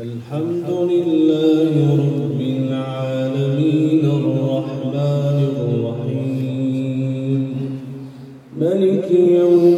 الحمد لله رب العالمين الرحمن الرحيم. ملك يوم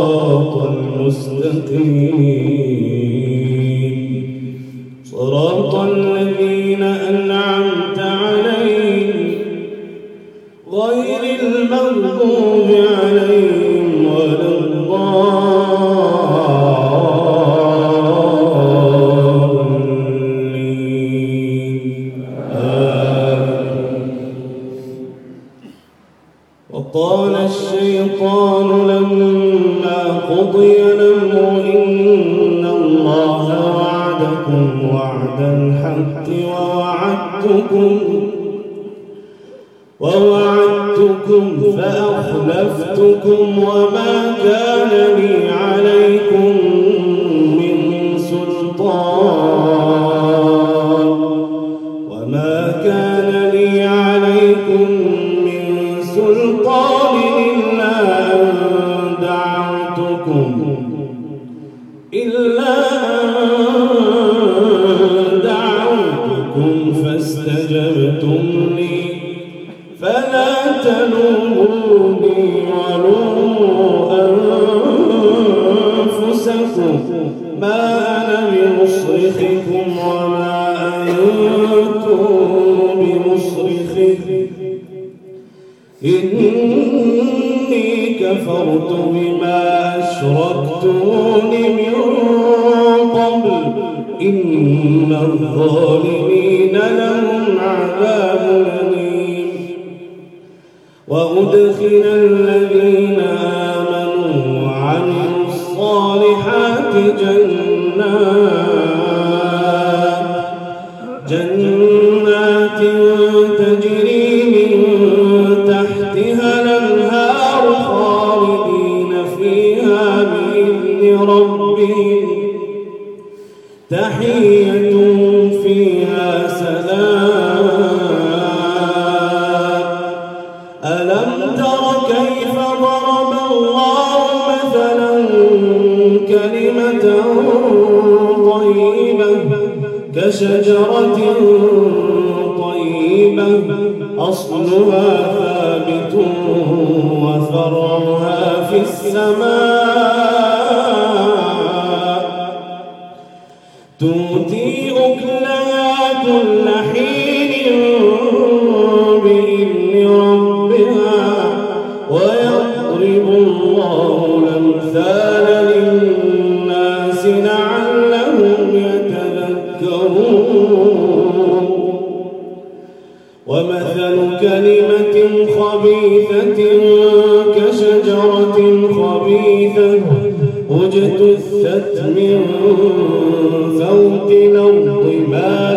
صراط المستقيم. صراط الذين أنعمت عليهم غير المغضوب السماء اجتثت من فوق الأرض ما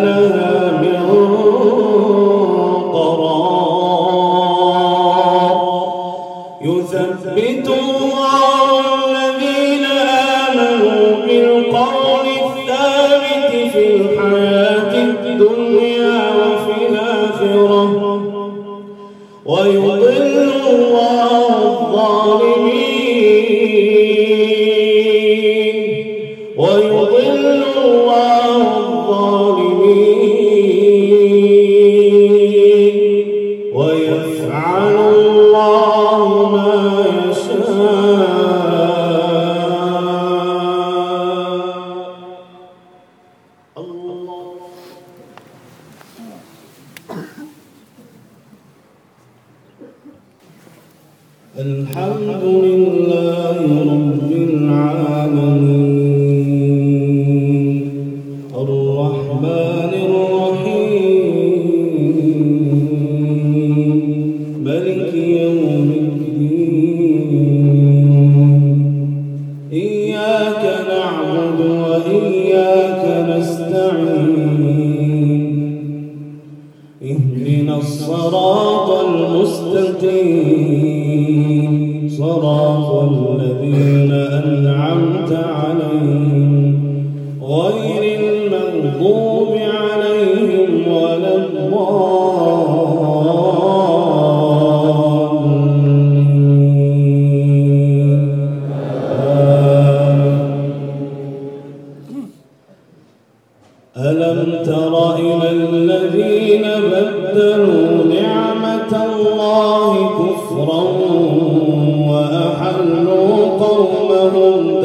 قومهم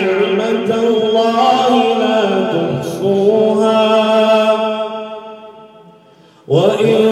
نعمة الله لا تحصوها. وإن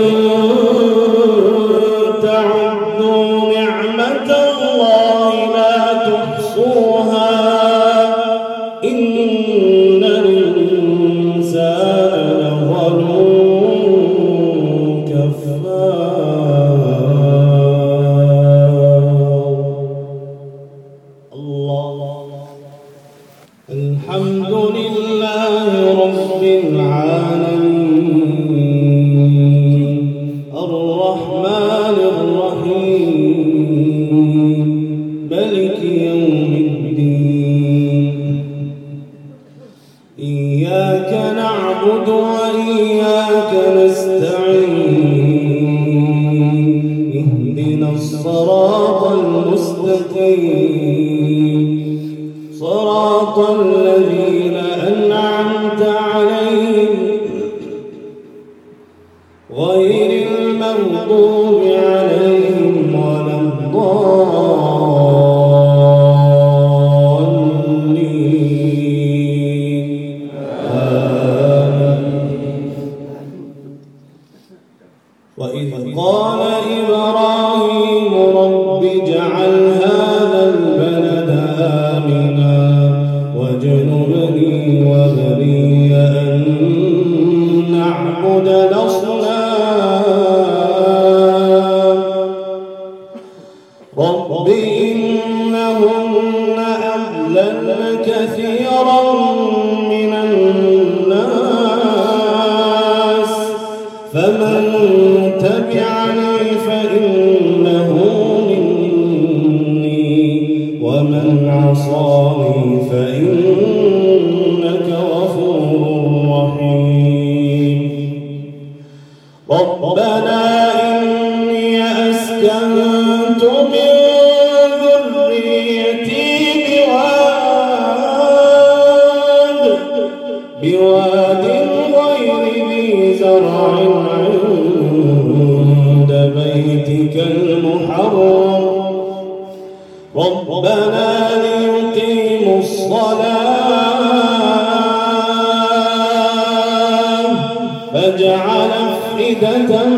أفئدة من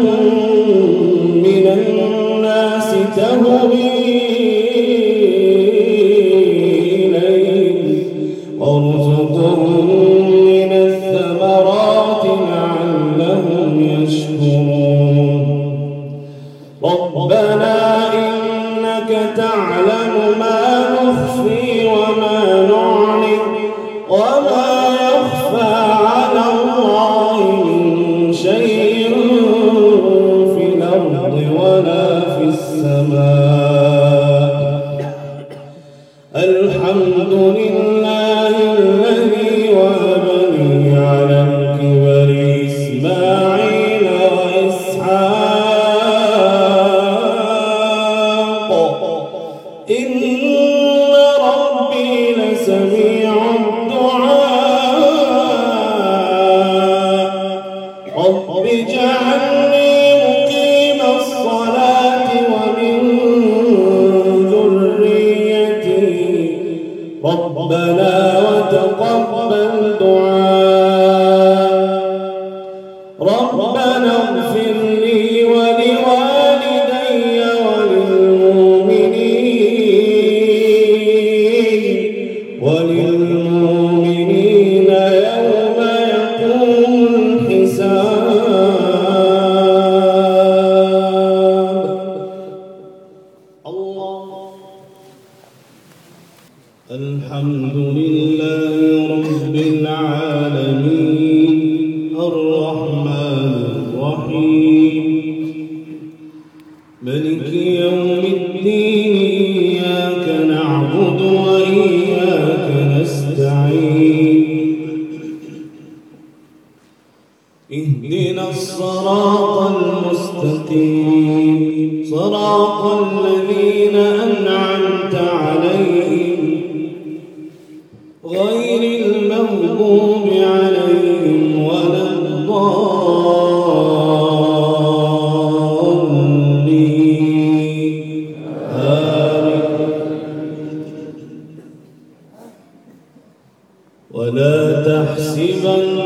ربنا وتقبل دعاء. ربنا ولا تحسبن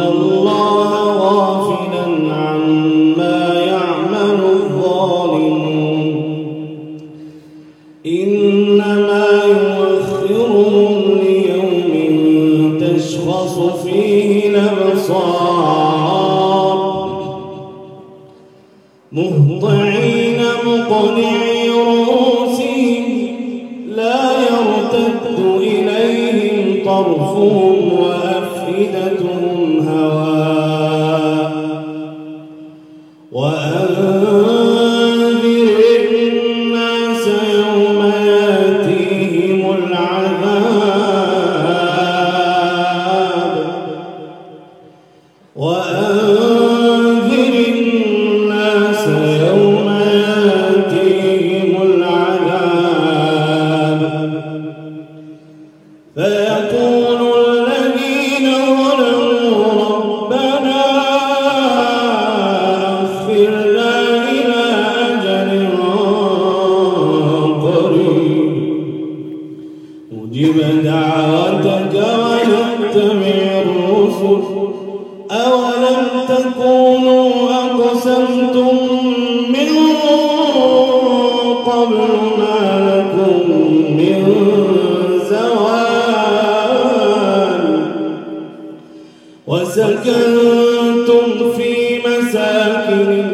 الله غافلا مجيب دعوتك ولم تبع الرسل. أولم تكونوا أقسمتم من قبل ما لكم من زوال وسكنتم في مساكن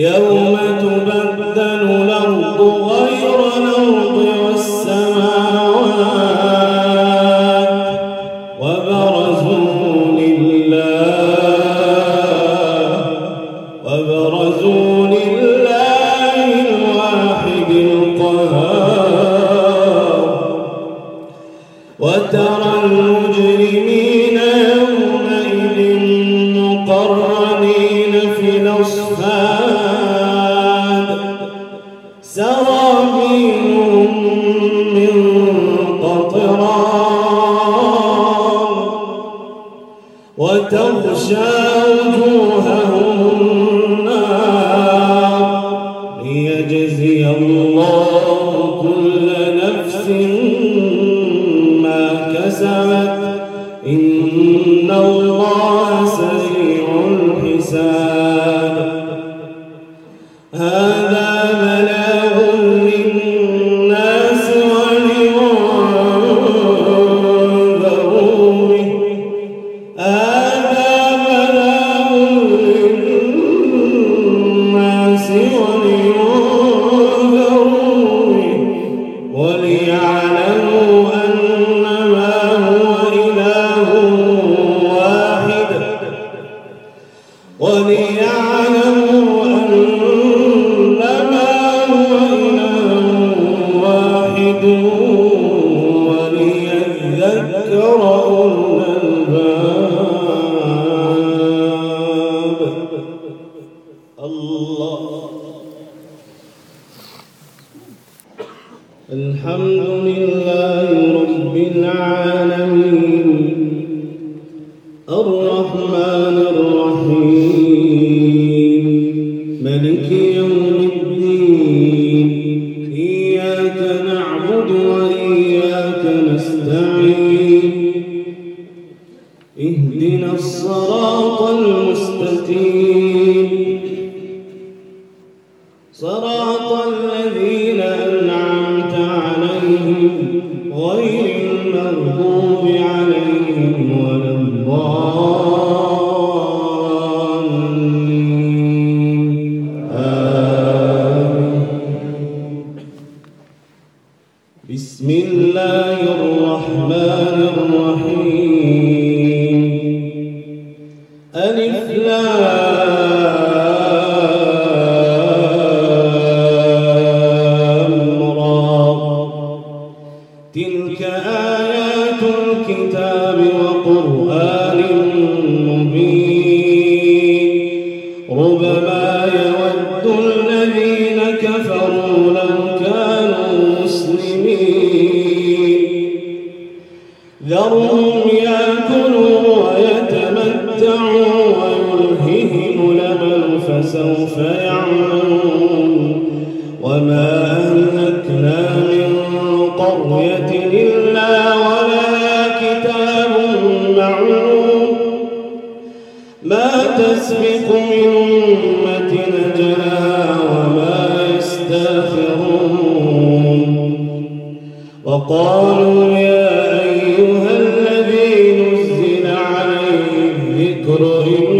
Yeah. Lord.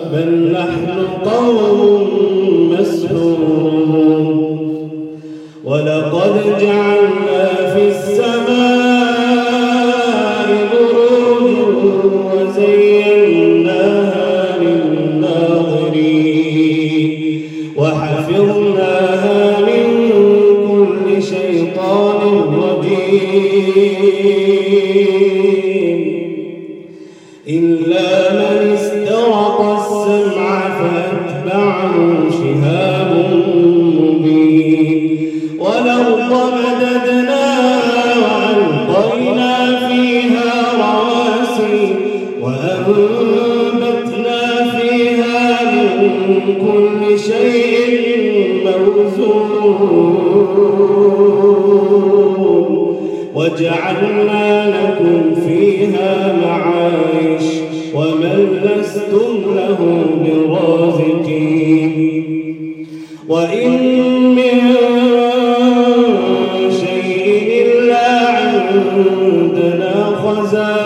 بل نحن كل شيء موزون. وجعلنا لكم فيها معايش ومن لستم له برازقين. وإن من شيء إلا عندنا خزائن.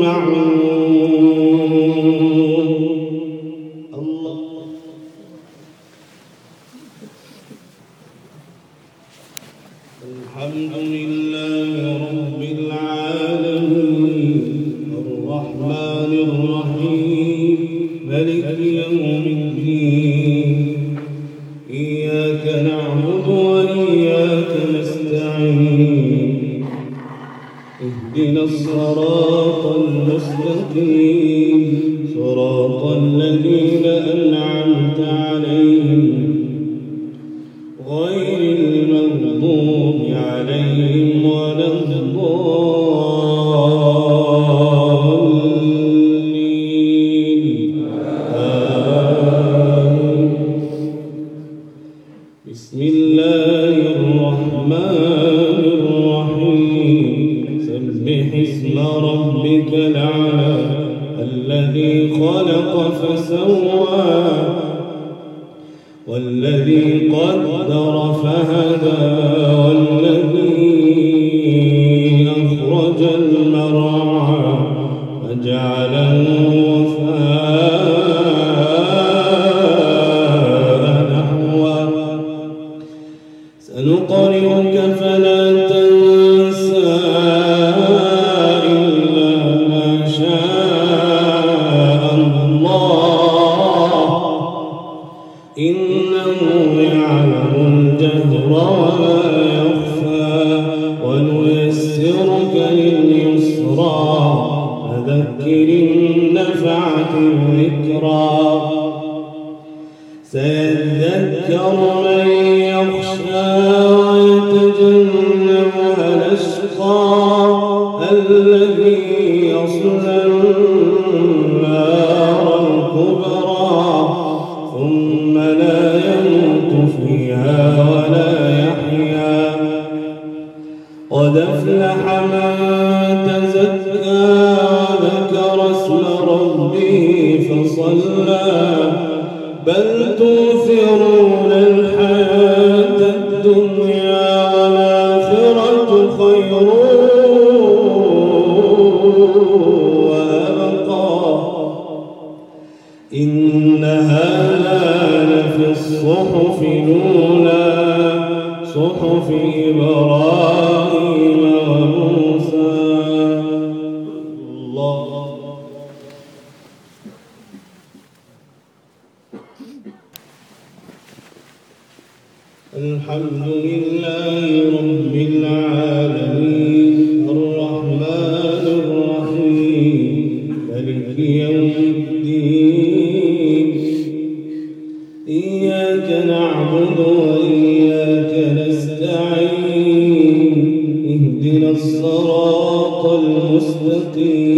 معلوم المغضوب عليهم ولا Oh. الصراط المستقيم.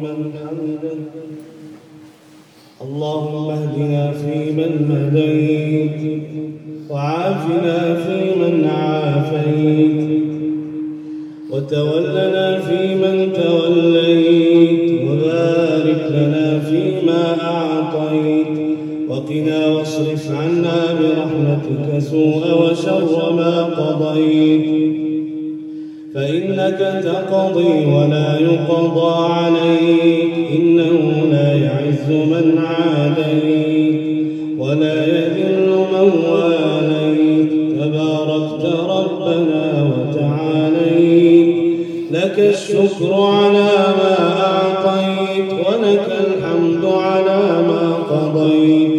لمن حمده اللهم اهدنا فيمن هديت وعافنا فيمن عافيت وتولنا فيمن توليت وبارك لنا فيما أعطيت وقنا واصرف عنا برحمتك سوء وشر ما قضيت فإنك تقضي ولا يقضى عليك. إنه لا يعز من عاديت ولا يذل من واليت. تباركت ربنا وتعاليت. لك الشكر على ما أعطيت ولك الحمد على ما قضيت.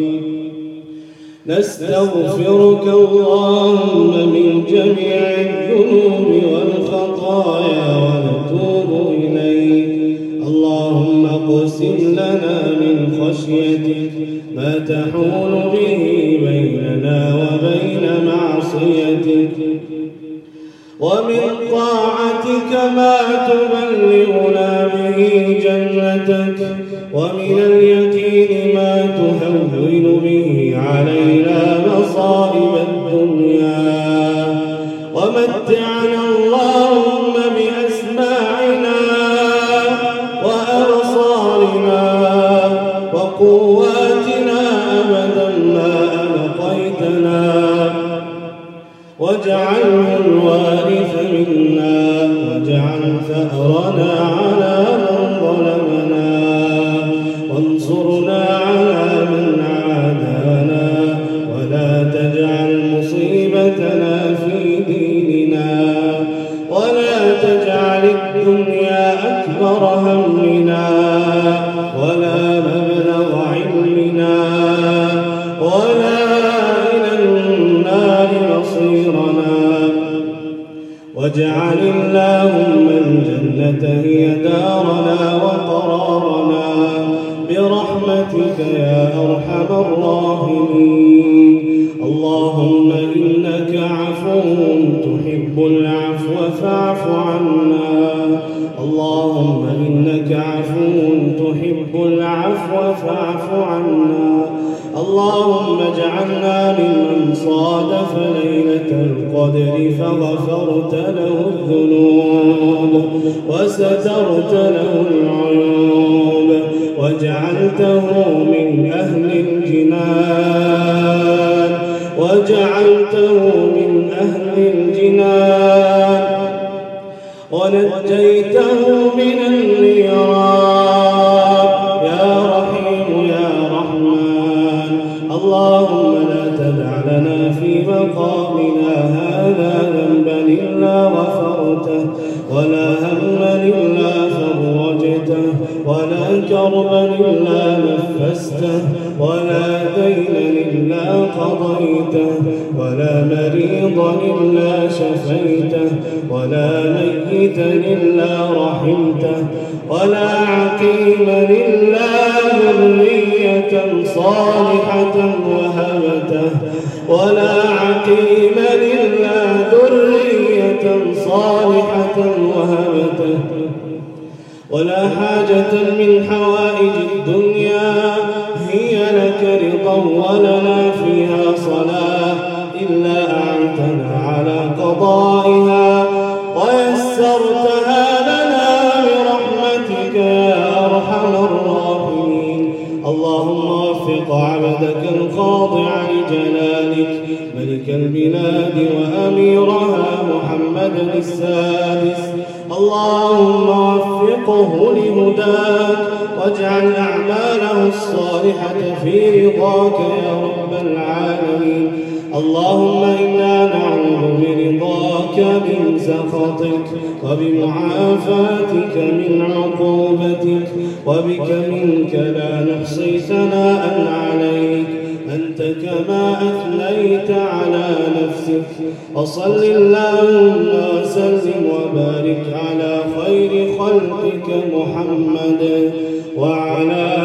نستغفرك اللهم من جميع الذنوب والخطايا. ونتوب إليك. اللهم اقسم لنا من خشيتك ما تحول به بيننا وبين معصيتك. ومن طاعتك ما تبلغنا به جنتك. ومن اليقين ما إنك عفو تحب العفو فاعف عنا. اللهم اجعلنا ممن صادف ليلة القدر فغفرت له الذنوب وسترت له العيوب وجعلته من أهل الجنان وجعلته من أهل الجنان. ونجيته من النيران. يا رحيم يا رحمن اللهم لا تدع لنا في مقامنا هذا ذنبا إلا غفرته ولا هما إلا فرجته ولا كربا إلا نفسته ولا دينا إلا قضيته ولا مريضا إلا شفيته. ميتا إلا رحمته ولا عقيما إلا ذرية صالحة وهبته ولا عقيما إلا ذرية صالحة وهبته. ولا حاجة من حوائج الدنيا هي لك رضا ولنا فيها صلاة إلا أعنتنا على قضائها السادس. اللهم وفقه لهداك واجعل أعماله الصالحة في رضاك يا رب العالمين. اللهم إنا نعوذ برضاك من سخطك وبمعافاتك من عقوبتك وبك منك لا نحصي ثناء عليك. أنت كما أثنيت على نفسك. وصل اللهم وسلم وبارك على خير خلقك محمد وعلى